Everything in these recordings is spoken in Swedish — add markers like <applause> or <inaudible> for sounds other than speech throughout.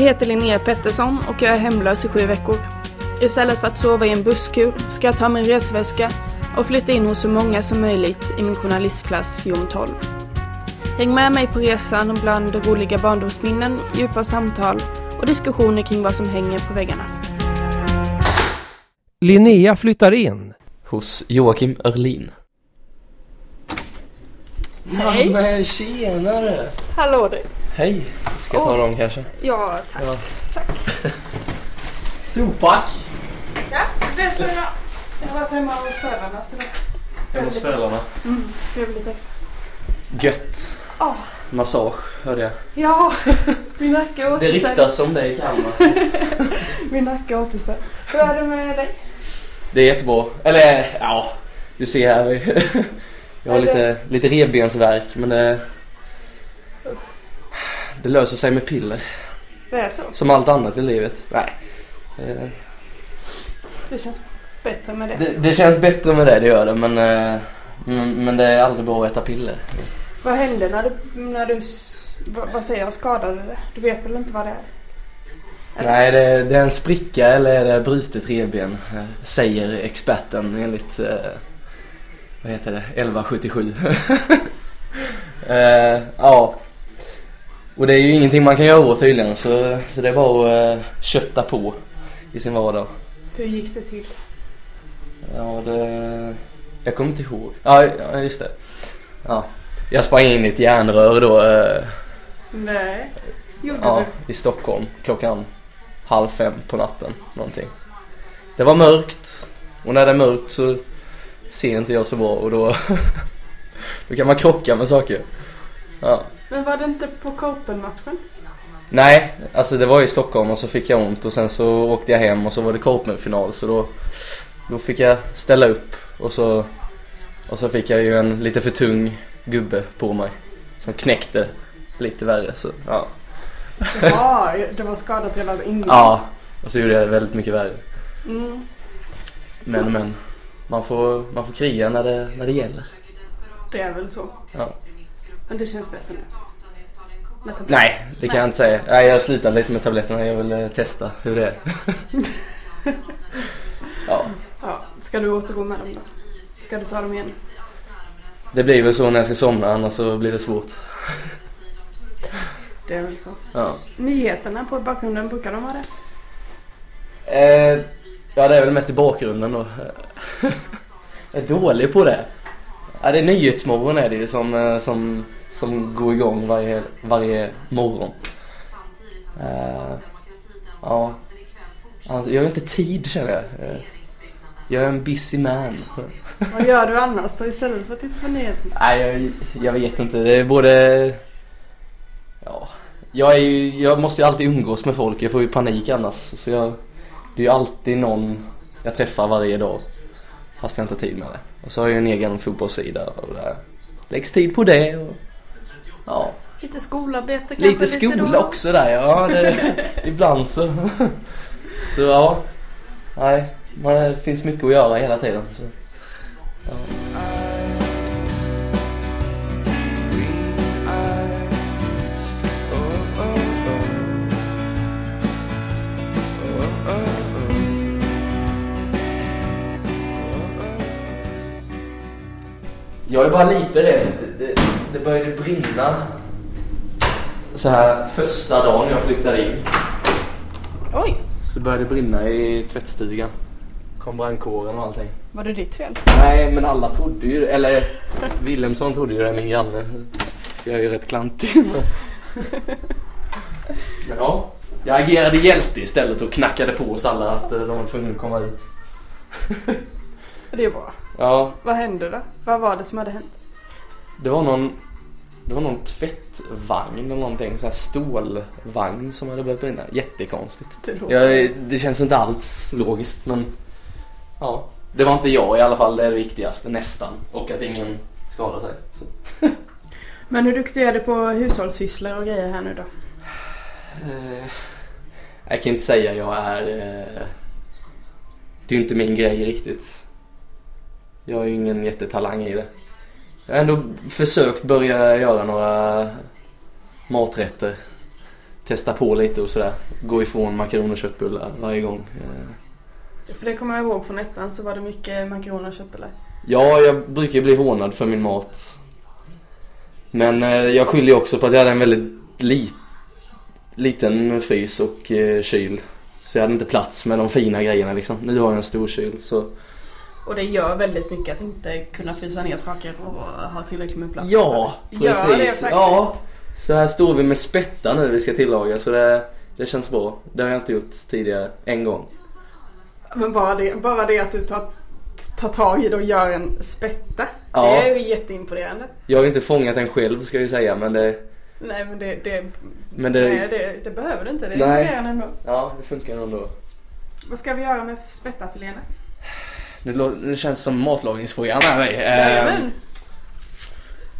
heter Linnea Pettersson och jag är hemlös i sju veckor. Istället för att sova i en busskur ska jag ta min resväska och flytta in hos så många som möjligt i min journalistklass Jom 12. Häng med mig på resan bland roliga barndomsminnen, djupa samtal och diskussioner kring vad som hänger på väggarna. Linnea flyttar in. Hos Joakim Örlin. Hej. Ja, men tjenare! Hallå du! Hej! Ska jag ta dem kanske? Ja, tack. Ja. <laughs> Storpack! Ja, det är så jag. Jag har varit hemma hos föräldrarna så det Hemma hos föräldrarna. mm, det blir lite extra. Gött! Åh. Massage, hörde jag. Ja, <laughs> min nacke Det återställd. ryktas om dig i Kalmar. <laughs> Min nacke återställd. Hur är det med dig? Det är jättebra. Eller ja, du ser här. Jag har det- lite, lite revbensvärk men det, det löser sig med piller. Det är så. Som allt annat i livet. Nej. Eh, Det känns bättre med det. Det, det känns bättre med det, det gör det. Men, eh, men, men det är aldrig bra att äta piller. Vad hände när du, när du vad, säger jag, skadade dig? Du vet väl inte vad det är? Eller? Nej, det, det är en spricka eller är det brutet revben? eh, Säger experten enligt, eh, vad heter det, 1177. <laughs> eh, ja. Och det är ju ingenting man kan göra åt tydligen så, så det är bara att eh, kötta på i sin vardag. Hur gick det till? Ja, det... Jag kommer inte ihåg. Ja, just det. Ja. Jag sprang in i ett järnrör då. Eh, Nej. Gjorde Ja, i Stockholm klockan halv fem på natten någonting. Det var mörkt och när det är mörkt så ser inte jag så bra och då, <laughs> då kan man krocka med saker. Ja. Men var det inte på Copen-matchen? Nej, alltså det var i Stockholm och så fick jag ont och sen så åkte jag hem och så var det Copen-final så då, då fick jag ställa upp och så, och så fick jag ju en lite för tung gubbe på mig som knäckte lite värre så ja. Ja, det var skadat redan innan. <laughs> Ja, och så gjorde jag det väldigt mycket värre. Mm. Men men, man får, man får kriga när det, när det gäller. Det är väl så. Ja. Men det känns bättre nu. Med tabletter. Nej, det kan jag inte säga. Nej, jag har slutat lite med tabletterna. Jag vill eh, testa hur det är. ja, Ja, ska du återgå med dem då? Ska du ta dem igen? det blir väl så när jag ska somna annars så blir det svårt. Det är väl så. Ja. Nyheterna på bakgrunden, brukar de vara det? Eh, ja, det är väl mest i bakgrunden då. jag är dålig på det. Ja, det är Nyhetsmorgon är det ju som, eh, som, som går igång varje, varje morgon. Eh, ja. Alltså, jag har inte tid känner jag. Eh, Jag är en busy man. Vad gör du annars då istället för att titta på nyheterna? Nej, jag, jag vet inte. Det är både... Ja. Jag, är ju, jag måste ju alltid umgås med folk. Jag får ju panik annars. Så jag, det är ju alltid någon jag träffar varje dag. Fast jag inte har tid med det. Och så har jag en egen fotbollssida och där läggs tid på det. Och, ja, Lite skolarbete kanske? lite skola då? också där. Ja, det, <laughs> ibland så. Så ja. Nej, man, det finns mycket att göra hela tiden. Så. Ja. Jag är bara lite rädd. Det, började brinna så här första dagen jag flyttade in. Oj, Så började det brinna i tvättstugan. Kom brandkåren och allting. var det ditt fel? Nej, men alla trodde ju Eller Wilhelmsson trodde ju det, min granne. Jag är ju rätt klantig. Men, men ja. Jag agerade hjälte istället och knackade på oss alla att eh, de var tvungna att komma ut. Det är bra. Ja, Vad hände då? Vad var det som hade hänt? det var någon Det var någon tvättvagn eller någonting, så här stålvagn som hade börjat brinna. Jättekonstigt. Det. Jag, det känns inte alls logiskt men ja. Det var inte jag i alla fall, det är det viktigaste nästan. Och att ingen skadar sig. <laughs> Men hur duktig är du på hushållssysslor och grejer här nu då? Eh, jag kan inte säga jag är... Eh, det är ju inte min grej riktigt. Jag är ju ingen jättetalang i det. Jag har ändå försökt börja göra några maträtter. testa på lite och sådär. Gå ifrån makaroner och köttbullar varje gång. Eh, För det kommer jag ihåg från ettan så var det mycket makaroner och köttbullar. Ja, jag brukar ju bli hånad för min mat. Men eh, jag skyller också på att jag hade en väldigt lit, liten frys och eh, kyl. Så jag hade inte plats med de fina grejerna liksom. Nu har jag en stor kyl så Och det gör väldigt mycket att inte kunna frysa ner saker och ha tillräckligt med plats. Ja, precis. Ja. Så här står vi med spätta nu vi ska tillaga så det, det känns bra. Det har jag inte gjort tidigare en gång. Men bara det, bara det att du tar, tar tag i det och gör en spätta. Ja. Det är ju jätteimponerande. Jag har inte fångat den själv ska jag säga men det, Nej men det, det, men det, nej, det, det behöver du inte. Det är Nej. imponerande ändå. ja det funkar ändå. Vad ska vi göra med spättafiléerna? Nu, nu känns det som matlagningsprogram här mig. Ehm.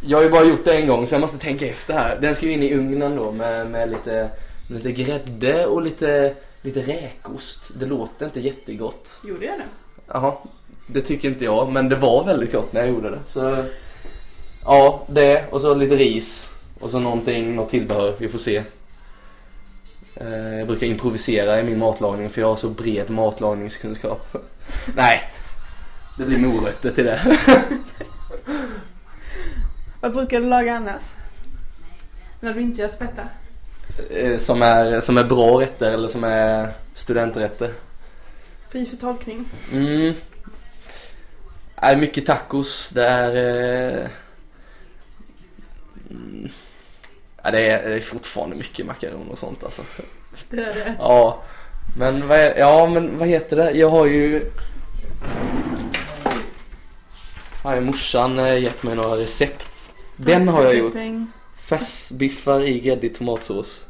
Jag har ju bara gjort det en gång så jag måste tänka efter här. Den ska ju in i ugnen då med, med lite, med lite grädde och lite, lite räkost. Det låter inte jättegott. Gjorde jag det? Jaha, det tycker inte jag men det var väldigt gott när jag gjorde det. Så ja, det och så lite ris och så någonting, något tillbehör. Vi får se. Eh, Jag brukar improvisera i min matlagning för jag har så bred matlagningskunskap. <laughs> Nej, det blir morötter till det. <laughs> Vad brukar du laga annars? När du inte gör spätta? Eh, Som är, som är bra rätter eller som är studenträtter. Fri för tolkning. Mm. Det är mycket tacos. Det är... Eh... mm, Ja, det, är det är fortfarande mycket makaroner och sånt alltså. Det är det. Ja. Men vad, är, ja, men vad heter det? Jag har ju... Har morsan eh, gett mig några recept. Den har jag gjort. Färsbiffar i gräddig tomatsås.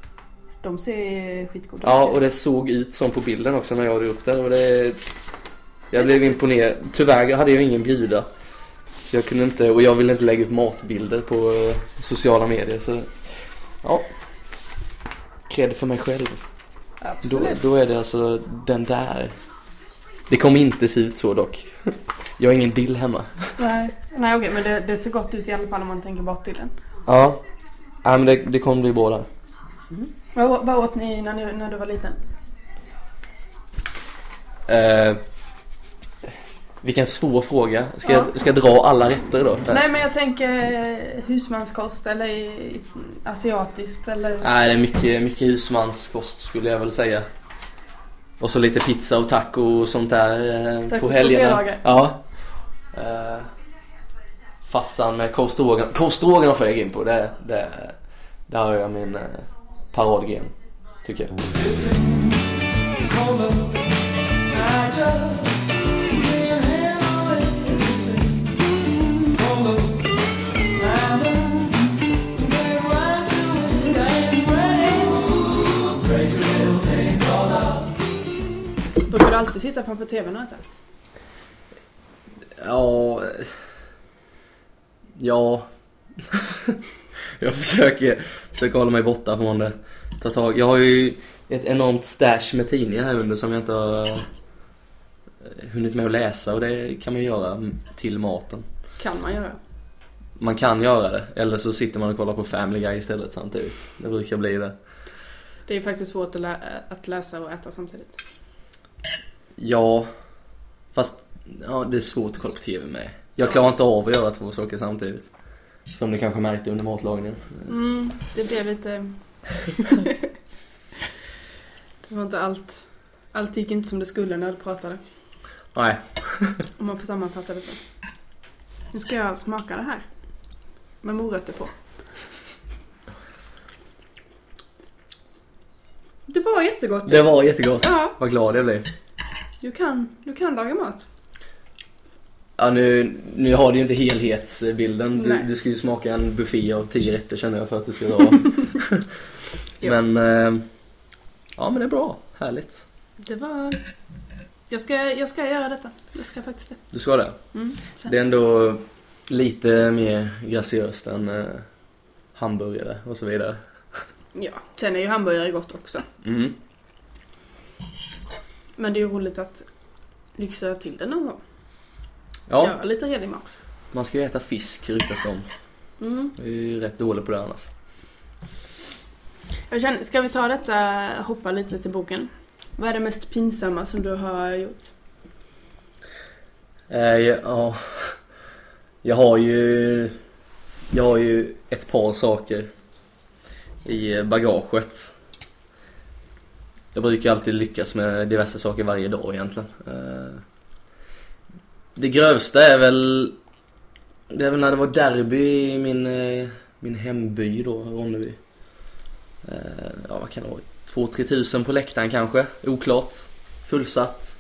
De ser skitgoda Ja, och det såg ut som på bilden också när jag hade gjort det. Och det jag blev imponerad. Tyvärr hade jag ingen bjuda. Så jag kunde inte, och jag ville inte lägga upp matbilder på eh, sociala medier. Så ja. Cred för mig själv. Då, Absolut. då är det alltså den där. Det kommer inte se ut så dock. Jag har ingen dill hemma. Nej, Nej okej men det, det ser gott ut i alla fall om man tänker bort till den. Ja. Nej men det, det kommer bli bra där. Vad, vad åt ni när, ni när du var liten? Eh, vilken svår fråga. Ska, Ja. jag, ska jag dra alla rätter då? Nej men jag tänker eh, husmanskost eller asiatiskt eller... Nej, det är mycket, mycket husmanskost skulle jag väl säga. Och så lite pizza och taco och sånt där eh, på på helgerna. fredagar. Ja. Eh, Fassan med korv. Korv får jag in på. Det, det, där har jag min eh, paradgren. Tycker jag. Brukar du alltid sitta framför tvn och äta? Ja. Ja. <laughs> jag försöker, försöker hålla mig borta från det. Ta tag. Jag har ju ett enormt stash med tidningar här under som jag inte har eh, hunnit med att läsa och det kan man göra till maten. Kan man göra. Man kan göra det, eller så sitter man och kollar på Family Guy istället samtidigt. Det brukar bli det. Det är faktiskt svårt att, lä- att läsa och äta samtidigt. Ja, fast ja, det är svårt att kolla på TV med. Jag klarar inte av att göra två saker samtidigt. Som ni kanske märkte under matlagningen. Mm, det blev lite... <laughs> det var inte allt. Allt gick inte som det skulle när du pratade. Nej. Om man får sammanfatta det så. Nu ska jag smaka det här. Med morötter på. Det var jättegott. Det var jättegott. Ja, Vad glad jag blev. du kan, du kan laga mat. Ja, nu, nu har du ju inte helhetsbilden. Du, du ska ju smaka en buffé av tio <laughs> rätter känner jag för att du ska. <laughs> Jo. men, eh, ja men det är bra. Härligt. Det var... Jag ska, jag ska göra detta. Jag ska faktiskt det. Du ska det. Mm. Det är ändå lite mer graciöst än eh, hamburgare och så vidare. <laughs> Ja, sen är ju hamburgare gott också. Mm. Men det är ju roligt att lyxa till det någon gång. Ja, Göra lite redig mat. man ska ju äta fisk ryktas det om. Mm. Jag är ju rätt dålig på det annars. Jag känner, ska vi ta detta, hoppa lite till boken? Vad är det mest pinsamma som du har gjort? Eh, ja, jag har ju, jag har ju ett par saker i bagaget. Jag brukar alltid lyckas med diverse saker varje dag egentligen. Eh, det grövsta är väl, det är väl när det var derby i min, eh, min hemby då, Ronneby. Eh, ja, vad kan det vara? 2-3 tusen på läktaren kanske, oklart. Fullsatt.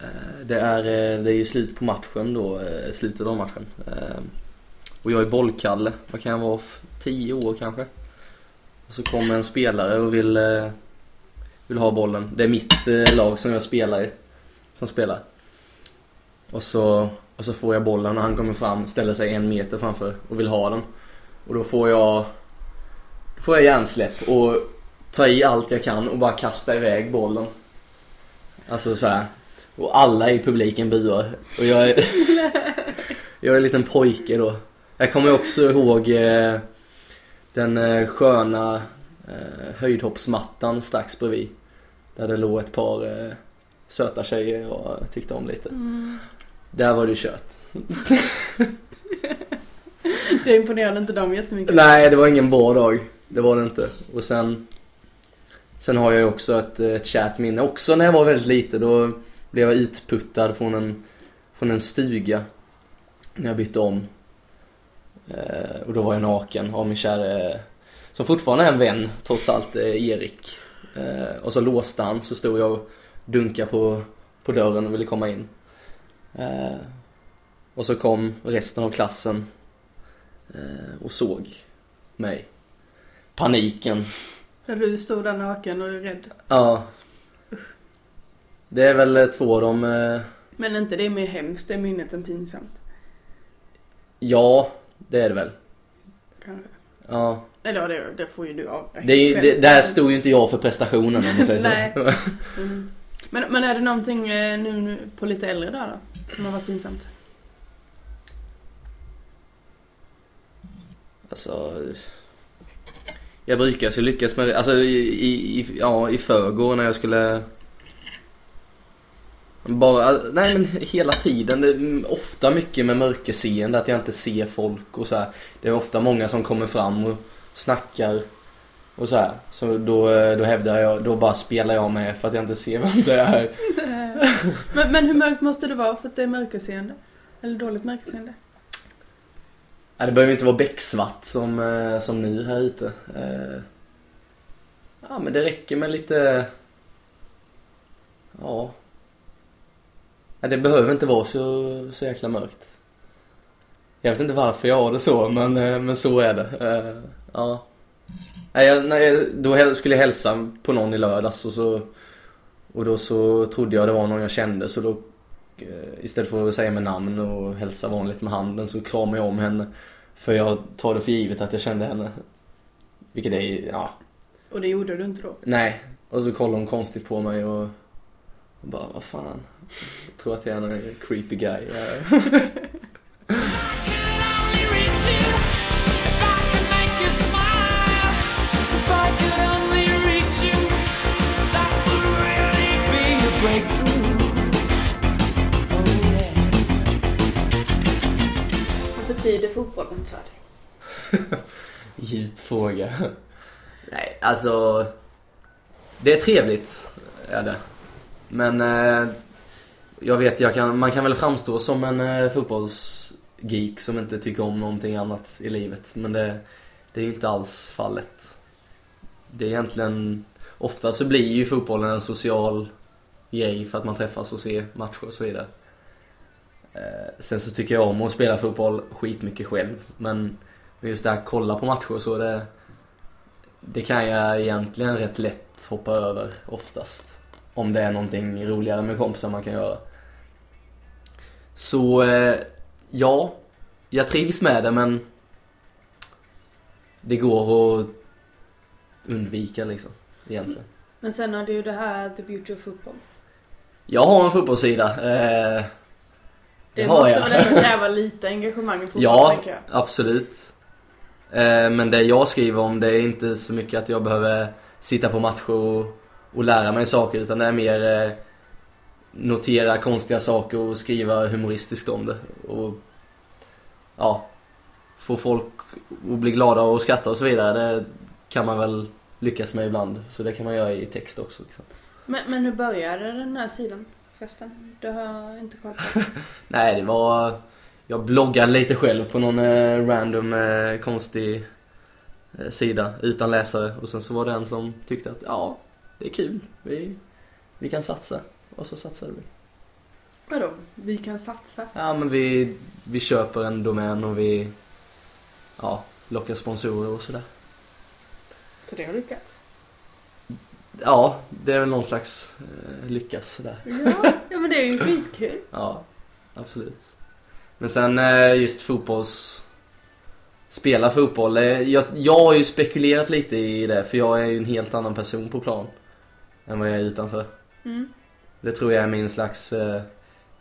Eh, det är, det är ju slut på matchen då, slutet av matchen. Och jag är bollkalle, vad kan jag vara, 10 år kanske? Och så kommer en spelare och vill, vill ha bollen. Det är mitt lag som jag spelar i, som spelar. Och så, och så får jag bollen och han kommer fram, ställer sig en meter framför och vill ha den. Och då får jag, då får jag hjärnsläpp och ta i allt jag kan och bara kasta iväg bollen. Alltså så här. Och alla i publiken buar. Och jag är, <laughs> jag är en liten pojke då. Jag kommer också ihåg eh, den eh, sköna eh, höjdhoppsmattan strax bredvid. Där det låg ett par eh, söta tjejer och tyckte om lite. Där var det kört. Det <laughs> imponerade inte dem jättemycket. Nej, det var ingen bra dag. Det var det inte. Och sen Sen har jag ju också ett, ett kärt minne. Också när jag var väldigt liten. Då blev jag utputtad från en, från en stuga. När jag bytte om. Eh, och då var jag naken av min kära, som fortfarande är en vän trots allt, eh, Erik. Eh, och så låste han, så stod jag och dunkade på, på dörren och ville komma in. Eh, och så kom resten av klassen eh, och såg mig. Paniken. När du stod där naken och rädd. Ja. Det är väl eh, två av dem. eh, Men inte det är mer hemskt, det är minnet än pinsamt. Ja, det är det väl. Kanske. Ja. Eller det, det får ju du av Det, är det, där stod ju inte jag för prestationen om man säger så. Nej. Mm. Men, men är det någonting eh, nu, nu på lite äldre dagar då? Som har varit pinsamt? Alltså, jag brukar så lyckas med det. Alltså i, i, ja, i förrgår när jag skulle bara, nej men hela tiden. Det ofta mycket med mörkerseende, att jag inte ser folk och så här. Det är ofta många som kommer fram och snackar och så här. Så då, då hävdar jag, då bara spelar jag med för att jag inte ser vem det är. <laughs> <laughs> Men, men hur mörkt måste det vara för att det är mörkerseende? Eller dåligt mörkerseende? Ja, det behöver inte vara becksvart som, eh, som nu här ute. Eh, ja, men det räcker med lite... Ja. ja det behöver inte vara så, så jäkla mörkt. Jag vet inte varför jag har det så, men, eh, men så är det. Ja. Nej, jag, nej, då skulle jag hälsa på någon i lördags och så... Och då så trodde jag det var någon jag kände så då eh, istället för att säga med namn och hälsa vanligt med handen så kramade jag om henne. För jag tar det för givet att jag kände henne. Vilket är, ja, Och det gjorde du inte då? nej. Och så kollar hon konstigt på mig och, och bara, vad fan. Jag tror att jag är en creepy guy. <laughs> betyder fotbollen för dig? <laughs> Djup fråga. Nej, alltså. Det är trevligt, är det. Men eh, jag vet, jag kan, man kan väl framstå som en eh, fotbollsgeek som inte tycker om någonting annat i livet. Men det, det är ju inte alls fallet. Det är egentligen, ofta så blir ju fotbollen en social grej för att man träffas och ser matcher och så vidare. Eh, sen så tycker jag om att spela fotboll skitmycket själv. Men just det här kolla på matcher så det Det kan jag egentligen rätt lätt hoppa över oftast Om det är någonting roligare med kompisar man kan göra Så eh, ja Jag trivs med det men Det går att undvika liksom egentligen Men sen har du ju det här The Beauty of Football. Jag har en fotbollssida eh, Det har måste väl ändå kräva lite engagemang i fotboll, Ja, absolut. Eh, men det jag skriver om det är inte så mycket att jag behöver sitta på matcher och, och lära mig saker utan det är mer eh, notera konstiga saker och skriva humoristiskt om det. Och ja, få folk att bli glada och skratta och så vidare. Det kan man väl lyckas med ibland. Så det kan man göra i text också. Liksom. Men, men hur började den här sidan förresten? Du har inte koll på? <laughs> Nej, det var... Jag bloggade lite själv på någon eh, random eh, konstig eh, sida utan läsare. Och sen så var det en som tyckte att ja, det är kul. Vi, vi kan satsa. Och så satsade vi. Vadå? Vi kan satsa? Ja, men vi, vi köper en domän och vi ja, lockar sponsorer och sådär. Så det har lyckats? Ja, det är väl någon slags eh, lyckas där. Ja, ja men det är ju skitkul. <laughs> Ja, absolut. Men sen eh, just fotbolls... Spela fotboll. eh, Jag, jag har ju spekulerat lite i det för jag är ju en helt annan person på plan. Än vad jag är utanför. Mm. Det tror jag är min slags... Eh,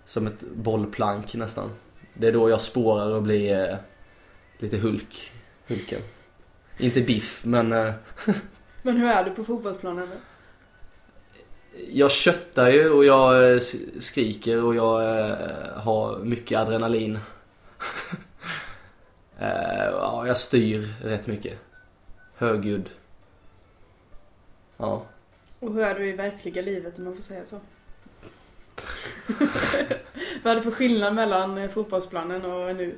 som ett bollplank nästan. Det är då jag spårar och blir eh, lite Hulk. Hulken. Inte biff men... <laughs> Men hur är du på fotbollsplanen? Jag köttar ju och jag eh, skriker och jag eh, har mycket adrenalin. <laughs> Eh, ja, jag styr rätt mycket. Högljudd. Ja. Och hur är du i verkliga livet om man får säga så? <laughs> Vad är det för skillnad mellan fotbollsplanen och nu?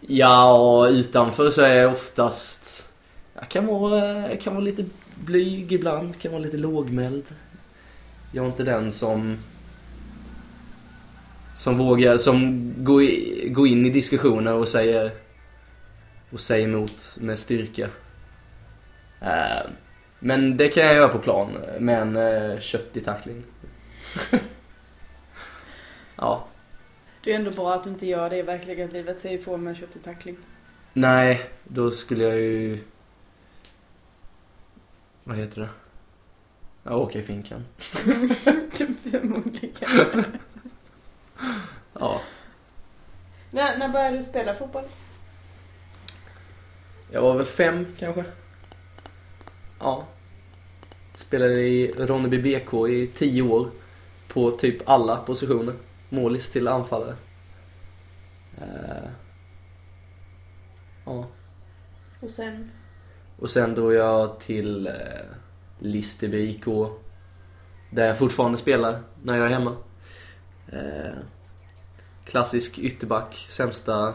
Ja, och utanför så är jag oftast... Jag kan vara, kan vara lite blyg ibland, kan vara lite lågmäld. Jag är inte den som... Som vågar, som går, i, går in i diskussioner och säger... Och säger emot med styrka. Eh, men det kan jag göra på plan med en uh, köttig tackling. <laughs> ja. Det är ändå bra att du inte gör det i verkliga livet, säger ifrån med en köttig tackling. Nej, då skulle jag ju... Vad heter det? Ja, åka i finkan. Förmodligen. Ja. när, när började du spela fotboll? Jag var väl fem kanske. Ja. Spelade i Ronneby BK i tio år. På typ alla positioner. Målis till anfallare. Eh, ja. Och sen? Och sen drog jag till eh, Listerby IK. Där jag fortfarande spelar när jag är hemma. Eh, klassisk ytterback, sämsta,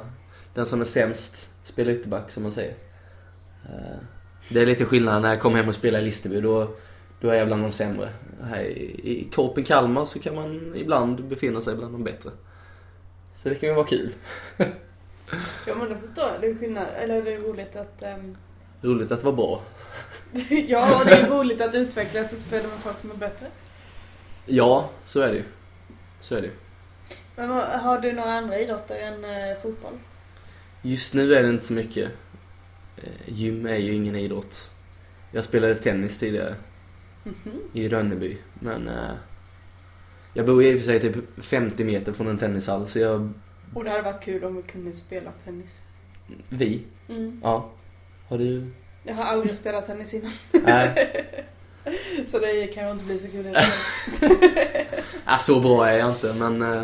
den som är sämst spelar ytterback som man säger. Eh, det är lite skillnad när jag kommer hem och spelar i Listerby. Då, då är jag bland de sämre. Här i, i Korpen Kalmar så kan man ibland befinna sig bland de bättre. Så det kan ju vara kul. <laughs> Ja men det förstår jag, det är skillnad, eller det är roligt att... um Roligt att vara bra. <laughs> ja, det är roligt att utvecklas och spela med folk som är bättre. Ja, så är det ju. Så är det. Men har du några andra idrotter än eh, fotboll? Just nu är det inte så mycket. Eh, Gym är ju ingen idrott. Jag spelade tennis tidigare Mhm. i Rönneby, men eh, jag bor i och för sig typ 50 meter från en tennishall, så jag, Och det hade varit kul om vi kunde spela tennis. vi, Mm. ja. Har du? Jag har aldrig spelat tennis innan. Nej, <laughs> Så det kan ju inte bli så kul heller. <laughs> äh, så bra är jag inte, men eh,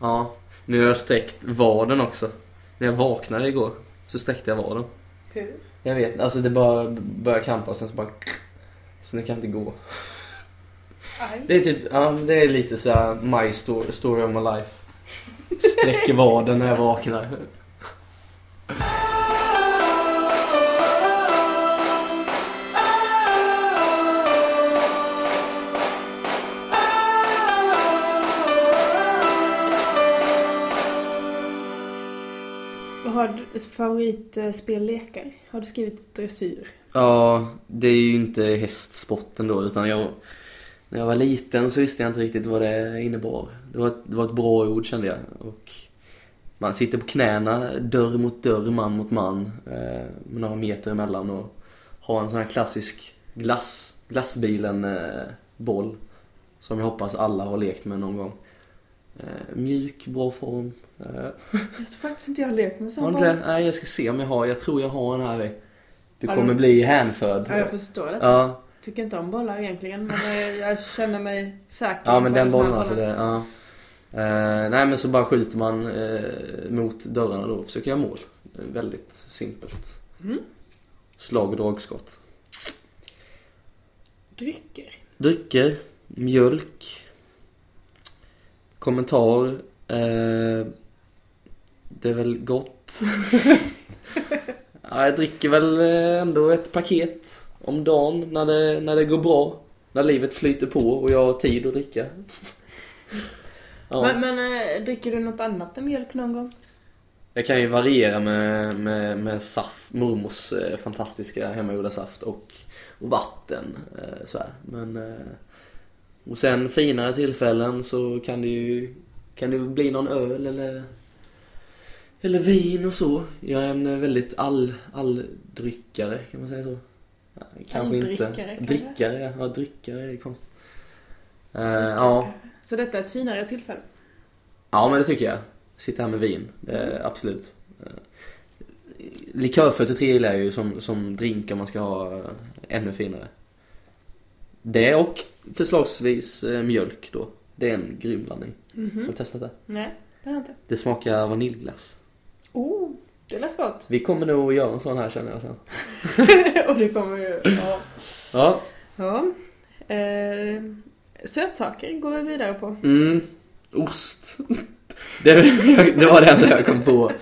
ja. Nu har jag sträckt vaden också. När jag vaknade igår så sträckte jag vaden. Hur? Jag vet alltså det bara började krampa och sen så bara <laughs> så nu kan jag inte gå. Aj. Det är typ, ja det är lite så här my story, story of my life. Sträcker vaden när jag vaknar. Har du favoritspellekar? Har du skrivit dressyr? Ja, det är ju inte hästsporten då utan jag När jag var liten så visste jag inte riktigt vad det innebar. Det var, ett- det var ett bra ord kände jag. Och man sitter på knäna, dörr mot dörr, man mot man. Eh, med några meter emellan och har en sån här klassisk glass, glassbilen eh, boll. Som jag hoppas alla har lekt med någon gång. Eh, mjuk, bra form. Eh, <laughs> Jag tror faktiskt inte jag har lekt med sån boll. Nej, jag ska se om jag har. Jag tror jag har en här. Du Har kommer du? bli hänförd. Ja, jag förstår det. Ja, Tycker inte om bollar egentligen, men eh, jag känner mig säker. ja men den bollen alltså. Det, ja. Eh, nej men så bara skjuter man eh, mot dörrarna då och försöker göra mål. Väldigt simpelt. Mm. Slag och dragskott. Drycker. Drycker, mjölk, kommentar. Eh, det är väl gott. ja, jag dricker väl eh, ändå ett paket om dagen när det, när det går bra. När livet flyter på och jag har tid att dricka. ja. Men, men eh, dricker du något annat än mjölk någon gång? Jag kan ju variera med, med, med saft, mormors eh, fantastiska hemmagjorda saft och, och vatten. Så här. Men, och sen finare tillfällen så kan det ju kan det bli någon öl eller, eller vin och så. Jag är en eh, väldigt all, alldryckare, kan man säga så? Ja, Kanske inte. Kanske? Drickare, ja. ja dryckare är konstigt. Eh, ja. Så detta är ett finare tillfälle? Ja, men det tycker jag. Sitta här med vin, det är absolut. Eh, Likör 43 gillar jag ju som, som drink om man ska ha eh, ännu finare. Det och förslagsvis eh, mjölk då. Det är en grym blandning. Har Mhm. du testat det? Nej, det har jag inte. Det smakar vaniljglass. Oh, det lät gott. Vi kommer nog att göra en sån här känner jag sen. <laughs> Och det kommer ju... Ja. Ja. ja. Eh, sötsaker går vi vidare på. Mm. Ost. <laughs> Det, det var det enda jag kom på.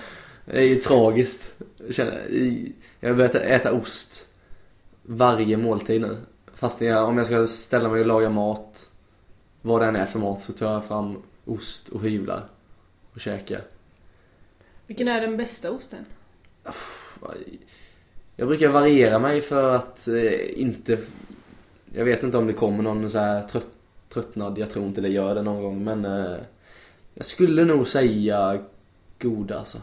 Det är ju tragiskt. Jag känner- i- Jag har börjat äta ost varje måltid nu. Fast jag, om jag ska ställa mig och laga mat, vad det än är för mat, så tar jag fram ost och hyvlar och käkar. Vilken är den bästa osten? Jag brukar variera mig för att eh, inte... Jag vet inte om det kommer någon så här trött, tröttnad, jag tror inte det gör det någon gång, men eh, jag skulle nog säga goda alltså.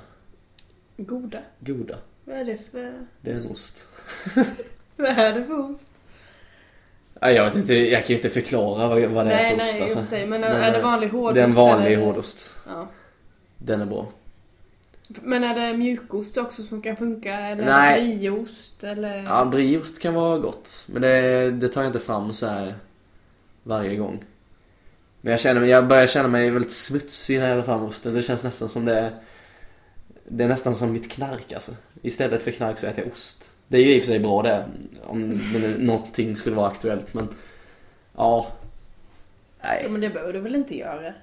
Goda. Goda. Vad är det för... Det är en ost. <laughs> Vad är det för ost? Nej, jag vet inte, jag kan ju inte förklara vad, vad det är nej, för nej, ost alltså. för sig. Men, Men, är det eh, vanlig hårdost? Det är en vanlig eller? hårdost. Ja. Den är bra. Men är det mjukost också som kan funka? Eller Nej. brieost? Eller? Ja, brieost kan vara gott. Men det, det tar jag inte fram så här varje gång. Men jag känner jag börjar känna mig väldigt smutsig när jag tar fram osten. Det känns nästan som det Det är nästan som mitt knark alltså. Istället för knark så äter jag ost. Det är ju i och för sig bra det. Om någonting skulle vara aktuellt men Ja. Ja, Nej. men det behöver du väl inte göra?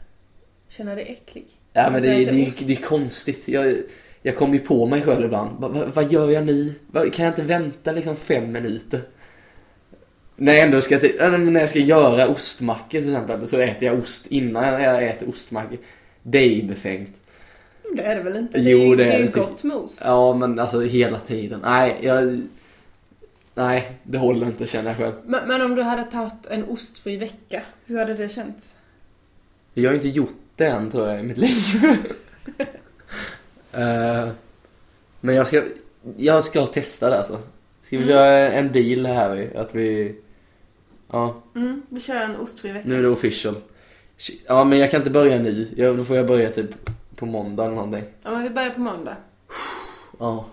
Känna dig äcklig? Ja men det, äter det, är- det är konstigt. Jag, jag kommer ju på mig själv ibland. Va, va, vad gör jag nu? Va, kan jag inte vänta liksom fem minuter? När jag ändå ska, när jag ska göra ostmackor till exempel så äter jag ost innan jag äter ostmackor. Det är ju befängt. Det är det väl inte? Jo, det det är, det är det, ju gott med ost. Ja men alltså hela tiden. Nej, jag... Nej, det håller inte känner jag själv. Men, men om du hade tagit en ostfri vecka, hur hade det känts? Jag har inte gjort det än tror jag i mitt liv. <laughs> Eh, men jag ska, jag ska testa det alltså. Ska vi Mm. köra en deal här? vi? Att vi... Ja, Mm, vi kör en ostfri vecka. nu är det official. Ja men jag kan inte börja nu. Jag, då får jag börja typ på måndag eller någonting. Ja, men vi börjar på måndag. Ja.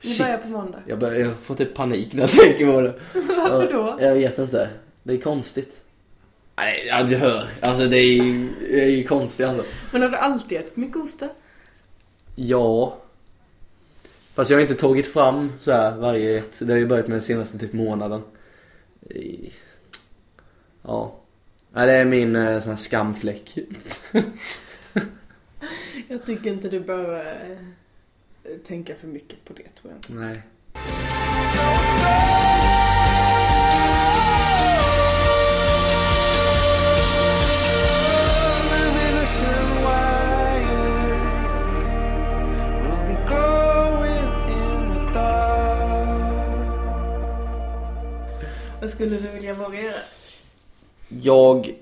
Vi börjar på måndag. Jag, börjar, jag får typ panik när jag tänker på det. <laughs> Varför då? Jag vet inte. Det är konstigt. Nej, ja du hör. Alltså det är ju, det är ju konstigt alltså. Men har du alltid ätit mycket ost då? Ja. Fast jag har inte tagit fram så här varje rätt. Det har ju börjat med den senaste typ månaden. Ja. Nej, det är min eh, sån här skamfläck. <laughs> Jag tycker inte du bör eh, tänka för mycket på det tror jag. Nej. Vad skulle du vilja våga göra? Jag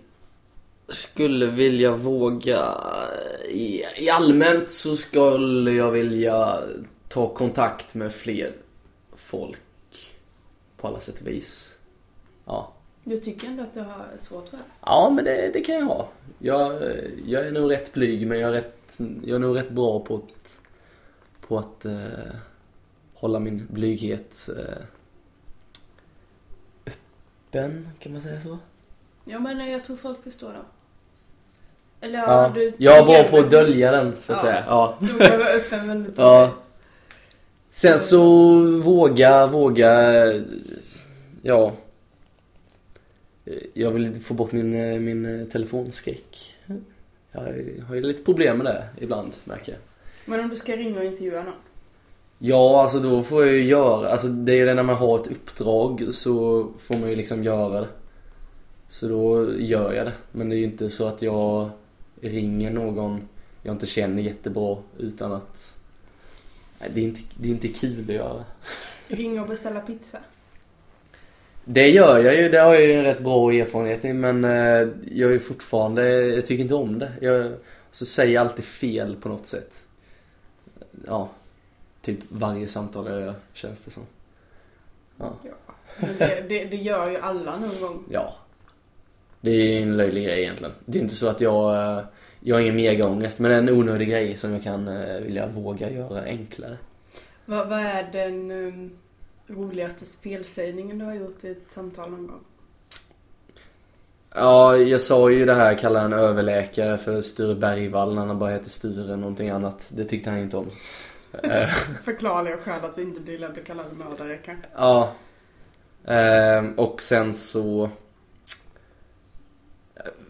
skulle vilja våga... I, I allmänt så skulle jag vilja ta kontakt med fler folk. På alla sätt och vis. Ja. Du tycker ändå att du har svårt för det? Ja, men det, det kan jag ha. Jag, jag är nog rätt blyg, men jag är, rätt, jag är nog rätt bra på att, på att eh, hålla min blyghet eh, öppen, kan man säga så? Ja men jag tror folk förstår då. Eller ja, Ja, du... jag var på att dölja den, så att Ja. säga. Ja. Du var öppen men du Ja. Sen så våga, våga, ja. Jag vill få bort min, min telefonskräck. Jag har ju lite problem med det ibland, märker jag. Men om du ska ringa och intervjua någon? Ja, alltså då får jag ju göra, alltså det är ju det när man har ett uppdrag så får man ju liksom göra det. Så då gör jag det. Men det är ju inte så att jag ringer någon jag inte känner jättebra utan att Nej, det är inte, det är inte kul att göra. Ringa och beställa pizza? Det gör jag ju, det har jag ju en rätt bra erfarenhet i men eh, jag är ju fortfarande, jag tycker inte om det. Jag så säger jag alltid fel på något sätt. Ja, typ varje samtal jag gör känns det som. Ja. Men det, det, det gör ju alla någon gång. Ja. Det är en löjlig grej egentligen. Det är inte så att jag, jag har ingen megaångest men det är en onödig grej som jag kan eh, vilja våga göra enklare. Vad, vad är den um, roligaste felsägningen du har gjort i ett samtal någon gång? Ja, jag sa ju det här, kalla en överläkare för Sture Bergvall när han bara heter Sture någonting annat. Det tyckte han inte om. Eh, Förklarliga skäl att vi inte blir kallade mördare kanske. ja. Ehm, och sen så...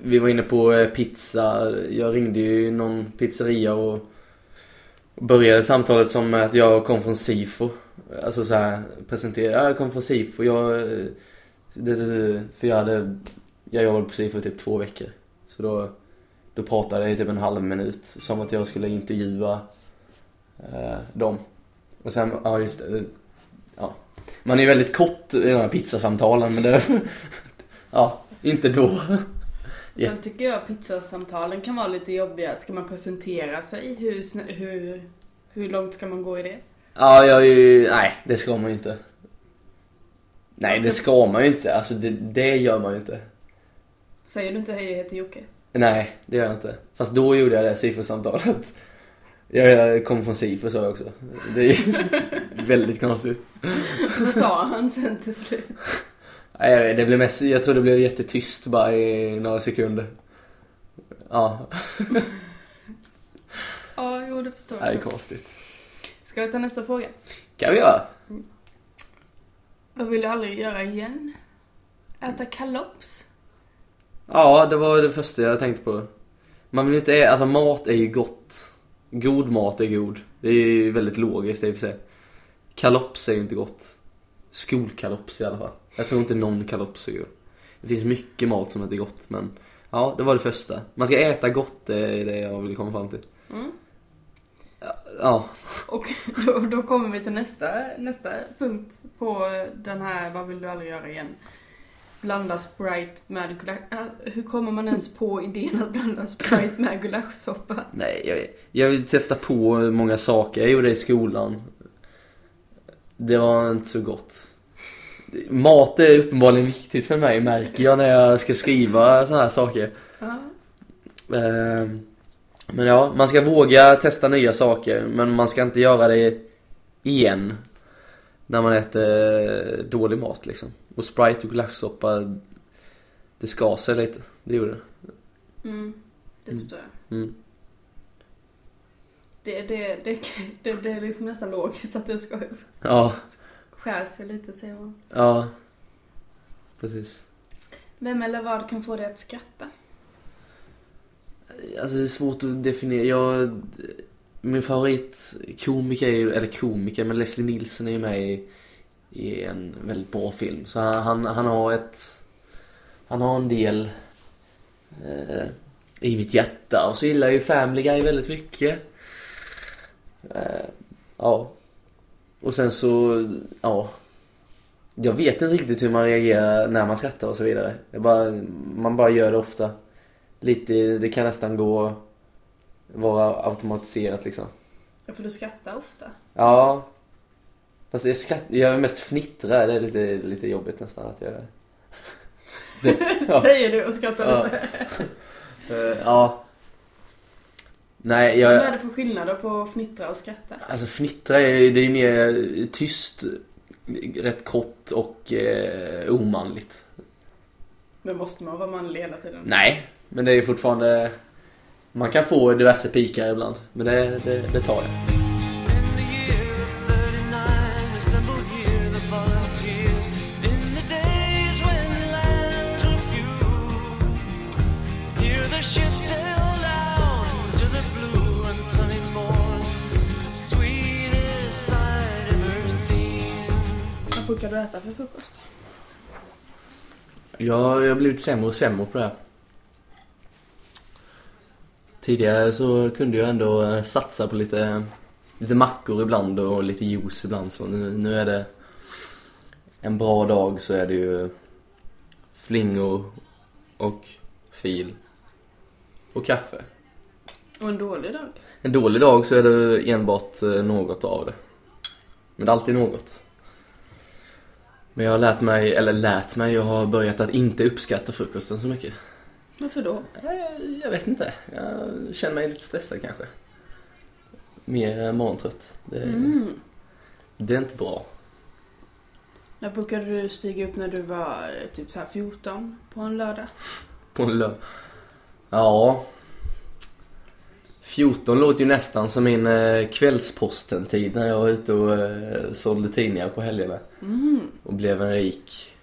Vi var inne på eh, pizza. Jag ringde ju någon pizzeria och började samtalet som att jag kom från SIFO. Alltså så här presentera, ja, jag kom från SIFO. Jag, eh, för jag hade, jag jobbade på SIFO i typ två veckor. Så då, då pratade jag i typ en halv minut som att jag skulle intervjua eh, dem. Och sen, ja just det. Ja. Man är väldigt kort i de här pizzasamtalen men det, <laughs> ja, inte då. Sen tycker jag pizzasamtalen kan vara lite jobbiga. Ska man presentera sig? Hur, hur, hur långt ska man gå i det? Ja, jag är ju, nej det ska man ju inte. Nej Vad det ska- ska man ju inte, alltså det, det gör man ju inte. Säger du inte hej jag heter Jocke? Nej, det gör jag inte. Fast då gjorde jag det SIFO-samtalet. Jag, jag kom från SIFO sa jag också. Det är <laughs> väldigt konstigt. Vad sa han sen till slut? Nej, jag det blev mest, jag tror det blev jättetyst bara i några sekunder. Ja, Ja, jo det förstår det är jag. konstigt. Ska vi ta nästa fråga? Kan vi göra? Vad vill du aldrig göra igen? Äta kalops? Ja, det var det första jag tänkte på. Man vill inte ä- alltså mat är ju gott. God mat är god. Det är ju väldigt logiskt i och för sig. Kalops är ju inte gott. Skolkalops i alla fall. Jag tror inte någon kalops är god. Det finns mycket mat som inte är gott men ja, det var det första. Man ska äta gott, det är det jag vill komma fram till. Mm. Ja, Och <laughs> då, då kommer vi till nästa, nästa punkt på den här Vad vill du aldrig göra igen? Blanda Sprite med gulasch... äh, Hur kommer man ens på idén att blanda Sprite med gulaschsoppa? nej, jag, jag vill testa på många saker. Jag gjorde det i skolan. Det var inte så gott. Mat är uppenbarligen viktigt för mig märker jag när jag ska skriva såna här saker. Ja. Ehm, Men ja, man ska våga testa nya saker men man ska inte göra det igen. När man äter dålig mat liksom. Och Sprite och gulaschsoppa, det skar sig lite. Det gjorde det. Mm, det Mm. förstår jag. Mm. Det, det, det, det, det är liksom nästan logiskt att det ska Ja, skära sig lite, säger man. ja. Precis. Vem eller vad kan få dig att skratta? Alltså det är svårt att definiera. Jag, min favoritkomiker är ju, eller komiker, men Leslie Nielsen är ju med i, i en väldigt bra film. Så han, han, har ett, han har en del eh, i mitt hjärta. Och så gillar jag ju Family Guy väldigt mycket. Eh, ja. Och sen så, ja. Jag vet inte riktigt hur man reagerar när man skrattar och så vidare. Jag bara, man bara gör det ofta. Lite, det kan nästan gå vara automatiserat liksom. Ja, för du skrattar ofta. Ja. Fast jag, skratt, jag är mest fnittrar, det är lite, lite jobbigt nästan att göra. <laughs> Ja. Säger du och skrattar Ja. lite. <laughs> Eh, ja. Nej, Vad är jag... det för skillnader på att fnittra och skratta? Alltså fnittra är, det är mer tyst, rätt kort och eh, omanligt. Men måste man vara manlig hela tiden? Nej, men det är fortfarande... Man kan få diverse pikar ibland, men det, det, det tar jag. In the year of 39, assembled here the volunteers. In the days when lands were few, here the ships sailed out into the blue and sunny morn. Sweetest sight ever seen. Vad brukar du äta för frukost? Ja, jag har blivit sämre och sämre på det här. Tidigare så kunde jag ändå eh, satsa på lite, lite mackor ibland och lite juice ibland så nu, nu är det en bra dag så är det ju flingor och fil och kaffe. Och en dålig dag? En dålig dag så är det enbart eh, något av det. Men det är alltid något. Men jag har lärt mig, eller lärt mig, jag har börjat att inte uppskatta frukosten så mycket. Varför då? Eh, Jag vet inte. Jag känner mig lite stressad kanske. Mer morgontrött. Det, Mm. det är inte bra. När brukade du stiga upp när du var eh, typ så här 14 på en lördag? <laughs> På en lö... Ja. 14 låter ju nästan som min eh, kvällsposten-tid när jag var ute och eh, sålde tidningar på helgerna. Mm. Och blev en rik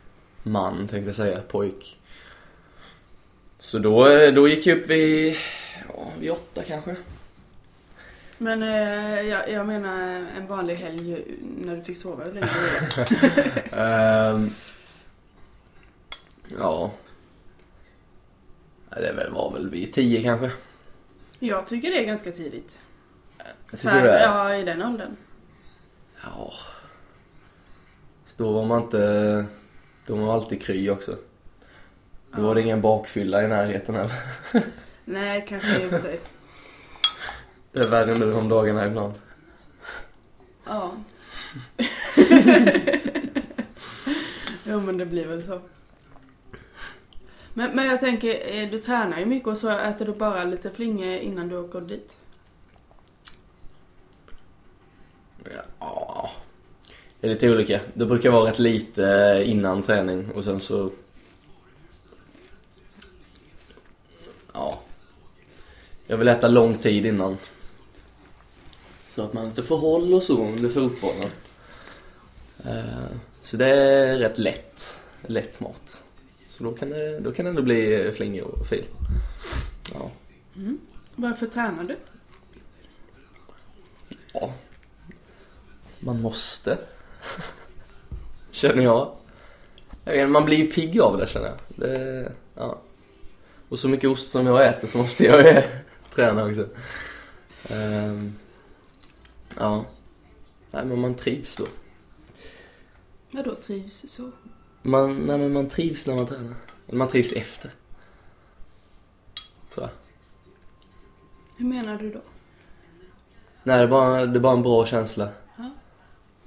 man, tänkte jag säga, pojk. Så då, då gick jag upp vid, ja, vid åtta kanske. Men eh, jag, jag menar en vanlig helg när du fick sova. Hur länge? <laughs> Ehm, ja. Det var väl vid tio kanske. Jag tycker det är ganska tidigt. Tycker här, det ja, i den åldern. Ja. Så då var man inte... Då var man alltid kry också. Då var det ingen bakfylla i närheten heller. <laughs> Nej, kanske i och för sig. Det är värre nu om dagarna ibland. Ja. <laughs> jo, men det blir väl så. Men, men jag tänker, eh, du tränar ju mycket och så äter du bara lite flingor innan du åker dit. Ja. Det är lite olika. Det brukar vara rätt lite innan träning och sen så... Ja. Jag vill äta lång tid innan. Så att man inte får håll och så under fotbollen. Eh, Så det är rätt lätt. Lätt mat. Så då kan det, då kan det ändå bli flingor och fil. Ja. Varför tränar du? Ja. Man måste. <laughs> känner jag. jag vet, man blir ju pigg av det känner jag. Det, ja. Och så mycket ost som jag äter så måste jag ju träna också. Ehm, ja. Nej men man trivs då. Vadå trivs så? Man, nej men man trivs när man tränar. Man trivs efter. Tror jag. Hur menar du då? Nej, det är bara, det är bara en bra känsla. Ja.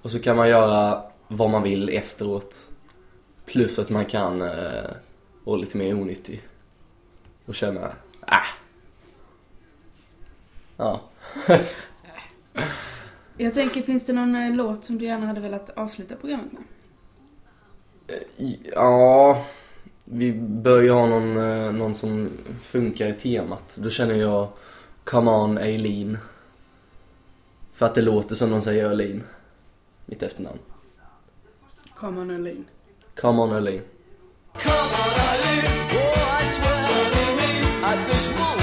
Och så kan man göra vad man vill efteråt. Plus att man kan eh, vara lite mer onyttig. Och känna, äh. Ja. <laughs> Jag tänker, finns det någon eh, låt som du gärna hade velat avsluta programmet med? Eh, ja, vi bör ju ha någon, eh, någon som funkar i temat. Då känner jag Come on Eileen. För att det låter som någon säger Eileen. Mitt efternamn. Come on Eileen. Come on Eileen. Come on Eileen. Oh, I swear to me. At this moment.